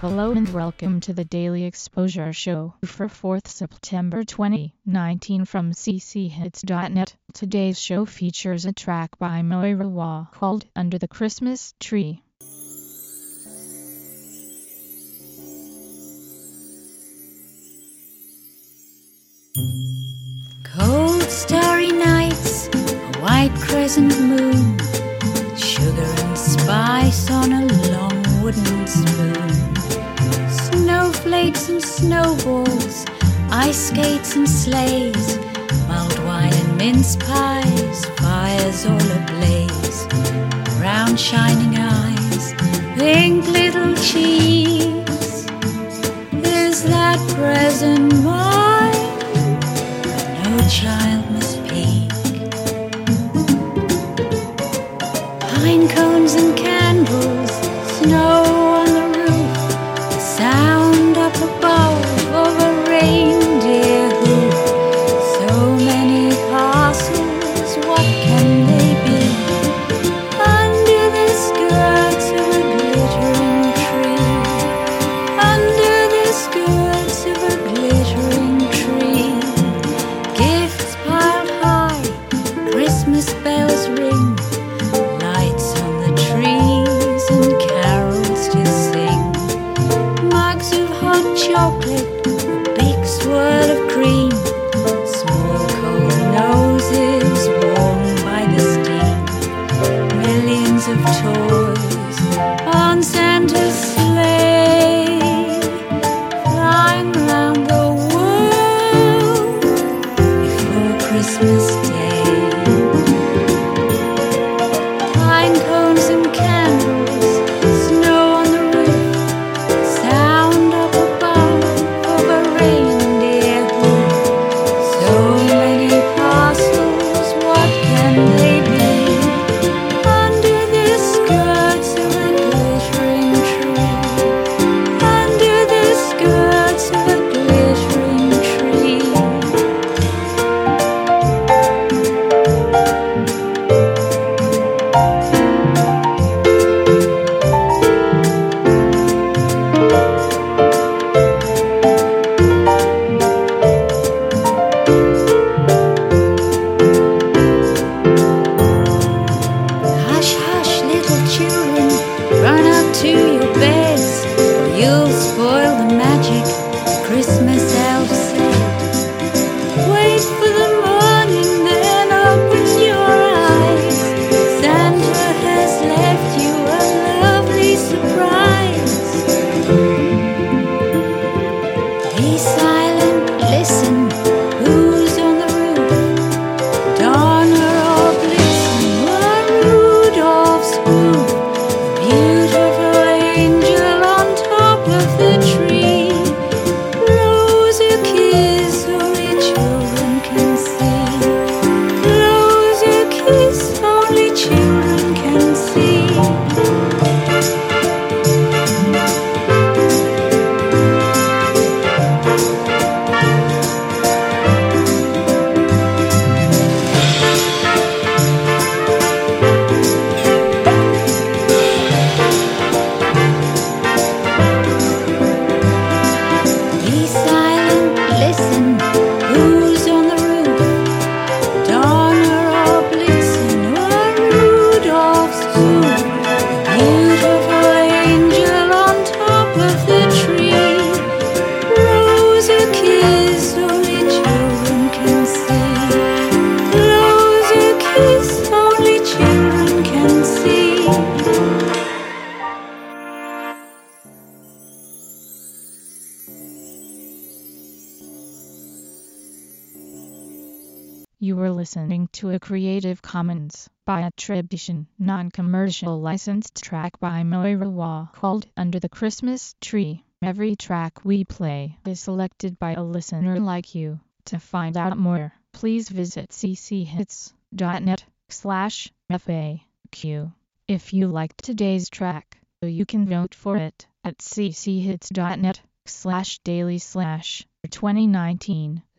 Hello and welcome to the Daily Exposure Show for 4th September 2019 from cchits.net. Today's show features a track by Moira Wah called Under the Christmas Tree. Cold starry nights, a white crescent moon, sugar and spice on a long wooden spoon. Snowflakes and snowballs, ice skates and sleighs, mulled wine and mince pies, fires all ablaze, round shining eyes, pink little cheeks. Is that present? You were listening to a Creative Commons by attribution, non-commercial licensed track by Moira Wall called Under the Christmas Tree. Every track we play is selected by a listener like you. To find out more, please visit cchits.net slash FAQ. If you liked today's track, you can vote for it at cchits.net slash daily slash 2019.